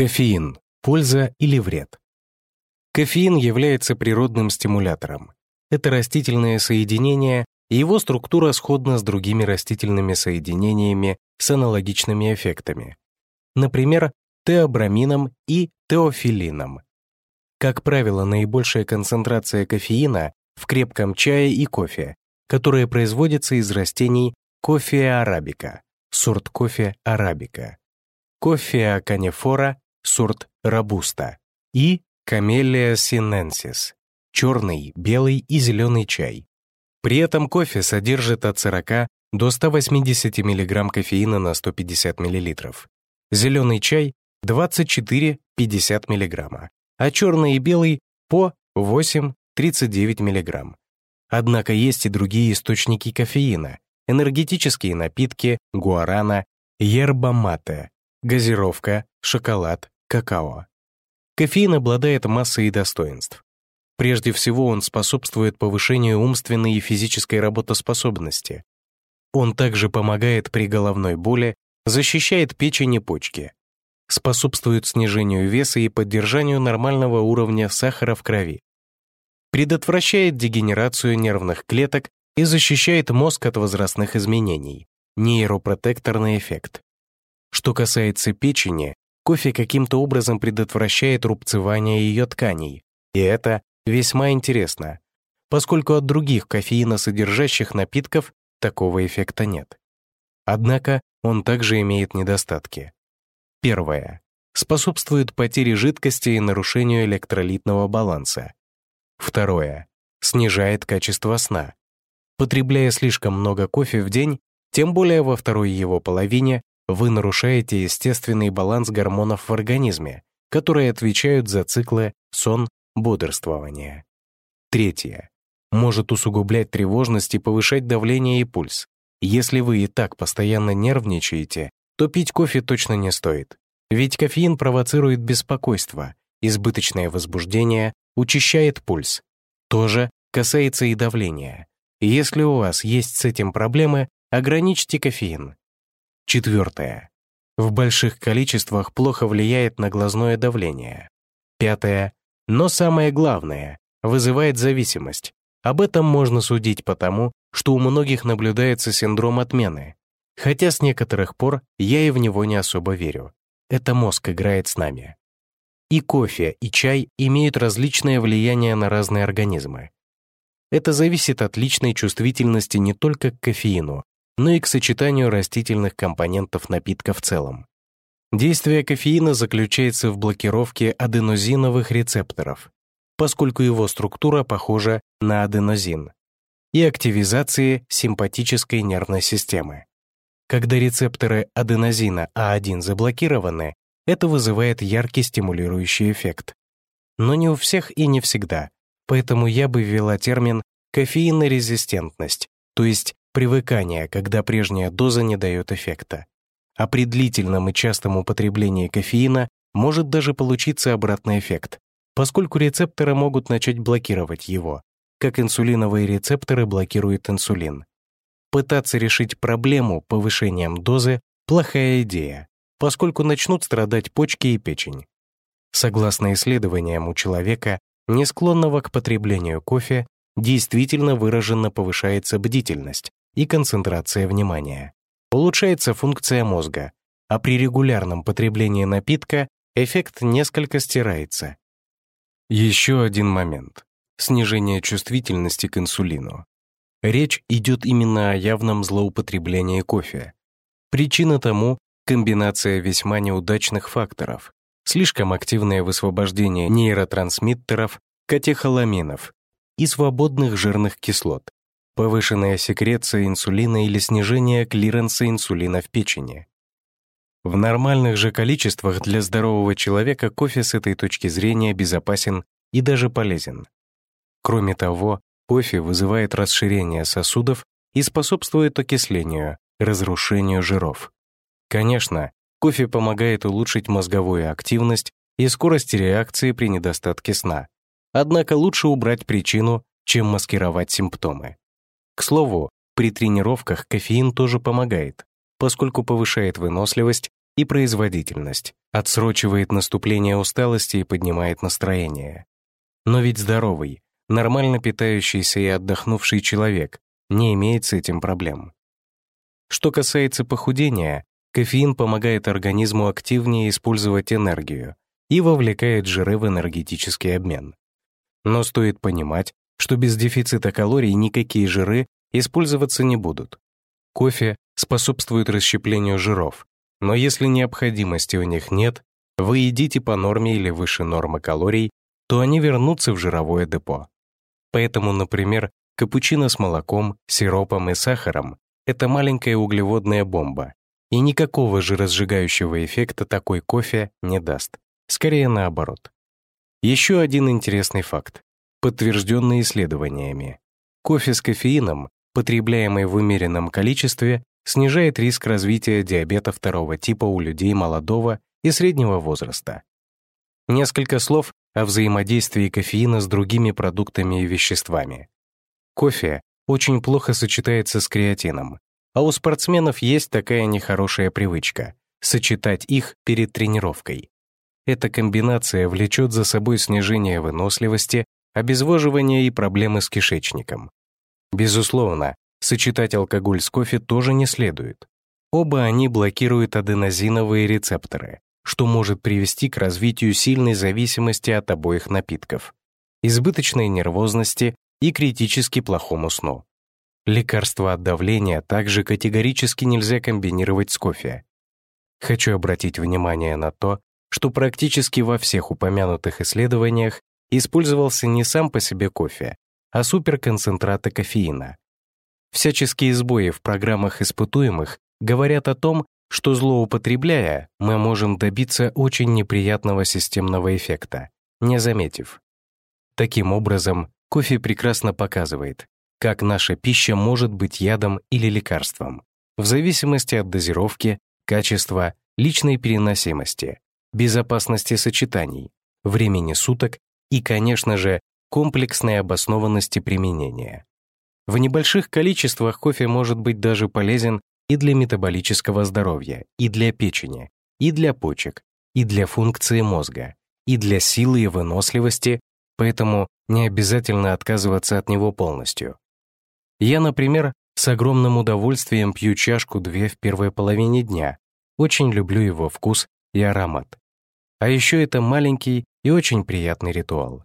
Кофеин. Польза или вред? Кофеин является природным стимулятором. Это растительное соединение, и его структура сходна с другими растительными соединениями с аналогичными эффектами. Например, теобрамином и теофилином. Как правило, наибольшая концентрация кофеина в крепком чае и кофе, которое производится из растений кофе арабика, сорт кофе арабика, кофе канифора, сорт робуста и камелия синенсис, черный, белый и зеленый чай. При этом кофе содержит от 40 до 180 мг кофеина на 150 мл. Зеленый чай 24-50 мг, а черный и белый по 8-39 мг. Однако есть и другие источники кофеина, энергетические напитки, гуарана, ерба-мате, газировка, шоколад, какао. Кофеин обладает массой достоинств. Прежде всего, он способствует повышению умственной и физической работоспособности. Он также помогает при головной боли, защищает печень и почки, способствует снижению веса и поддержанию нормального уровня сахара в крови, предотвращает дегенерацию нервных клеток и защищает мозг от возрастных изменений, нейропротекторный эффект. Что касается печени, кофе каким-то образом предотвращает рубцевание ее тканей, и это весьма интересно, поскольку от других кофеиносодержащих напитков такого эффекта нет. Однако он также имеет недостатки. Первое. Способствует потере жидкости и нарушению электролитного баланса. Второе. Снижает качество сна. Потребляя слишком много кофе в день, тем более во второй его половине, вы нарушаете естественный баланс гормонов в организме, которые отвечают за циклы сон, бодрствование. Третье. Может усугублять тревожность и повышать давление и пульс. Если вы и так постоянно нервничаете, то пить кофе точно не стоит. Ведь кофеин провоцирует беспокойство, избыточное возбуждение, учащает пульс. Тоже касается и давления. Если у вас есть с этим проблемы, ограничьте кофеин. Четвертое. В больших количествах плохо влияет на глазное давление. Пятое. Но самое главное, вызывает зависимость. Об этом можно судить потому, что у многих наблюдается синдром отмены. Хотя с некоторых пор я и в него не особо верю. Это мозг играет с нами. И кофе, и чай имеют различное влияние на разные организмы. Это зависит от личной чувствительности не только к кофеину, но и к сочетанию растительных компонентов напитка в целом. Действие кофеина заключается в блокировке аденозиновых рецепторов, поскольку его структура похожа на аденозин, и активизации симпатической нервной системы. Когда рецепторы аденозина А1 заблокированы, это вызывает яркий стимулирующий эффект. Но не у всех и не всегда, Поэтому я бы ввела термин кофеинорезистентность, то есть привыкание, когда прежняя доза не дает эффекта. А при длительном и частом употреблении кофеина может даже получиться обратный эффект, поскольку рецепторы могут начать блокировать его, как инсулиновые рецепторы блокируют инсулин. Пытаться решить проблему повышением дозы — плохая идея, поскольку начнут страдать почки и печень. Согласно исследованиям у человека, не склонного к потреблению кофе, действительно выраженно повышается бдительность и концентрация внимания. Улучшается функция мозга, а при регулярном потреблении напитка эффект несколько стирается. Еще один момент — снижение чувствительности к инсулину. Речь идет именно о явном злоупотреблении кофе. Причина тому — комбинация весьма неудачных факторов, слишком активное высвобождение нейротрансмиттеров, катехоламинов и свободных жирных кислот, повышенная секреция инсулина или снижение клиренса инсулина в печени. В нормальных же количествах для здорового человека кофе с этой точки зрения безопасен и даже полезен. Кроме того, кофе вызывает расширение сосудов и способствует окислению, разрушению жиров. Конечно, Кофе помогает улучшить мозговую активность и скорость реакции при недостатке сна. Однако лучше убрать причину, чем маскировать симптомы. К слову, при тренировках кофеин тоже помогает, поскольку повышает выносливость и производительность, отсрочивает наступление усталости и поднимает настроение. Но ведь здоровый, нормально питающийся и отдохнувший человек не имеет с этим проблем. Что касается похудения, кофеин помогает организму активнее использовать энергию и вовлекает жиры в энергетический обмен. Но стоит понимать, что без дефицита калорий никакие жиры использоваться не будут. Кофе способствует расщеплению жиров, но если необходимости у них нет, вы едите по норме или выше нормы калорий, то они вернутся в жировое депо. Поэтому, например, капучино с молоком, сиропом и сахаром — это маленькая углеводная бомба, и никакого жиросжигающего эффекта такой кофе не даст. Скорее наоборот. Еще один интересный факт, подтвержденный исследованиями. Кофе с кофеином, потребляемый в умеренном количестве, снижает риск развития диабета второго типа у людей молодого и среднего возраста. Несколько слов о взаимодействии кофеина с другими продуктами и веществами. Кофе очень плохо сочетается с креатином, а у спортсменов есть такая нехорошая привычка — сочетать их перед тренировкой. Эта комбинация влечет за собой снижение выносливости, обезвоживание и проблемы с кишечником. Безусловно, сочетать алкоголь с кофе тоже не следует. Оба они блокируют аденозиновые рецепторы, что может привести к развитию сильной зависимости от обоих напитков, избыточной нервозности и критически плохому сну. Лекарства от давления также категорически нельзя комбинировать с кофе. Хочу обратить внимание на то, что практически во всех упомянутых исследованиях использовался не сам по себе кофе, а суперконцентраты кофеина. Всяческие сбои в программах испытуемых говорят о том, что злоупотребляя, мы можем добиться очень неприятного системного эффекта, не заметив. Таким образом, кофе прекрасно показывает, как наша пища может быть ядом или лекарством, в зависимости от дозировки, качества, личной переносимости, безопасности сочетаний, времени суток и, конечно же, комплексной обоснованности применения. В небольших количествах кофе может быть даже полезен и для метаболического здоровья, и для печени, и для почек, и для функции мозга, и для силы и выносливости, поэтому не обязательно отказываться от него полностью. Я, например, с огромным удовольствием пью чашку-две в первой половине дня, очень люблю его вкус и аромат. А еще это маленький и очень приятный ритуал.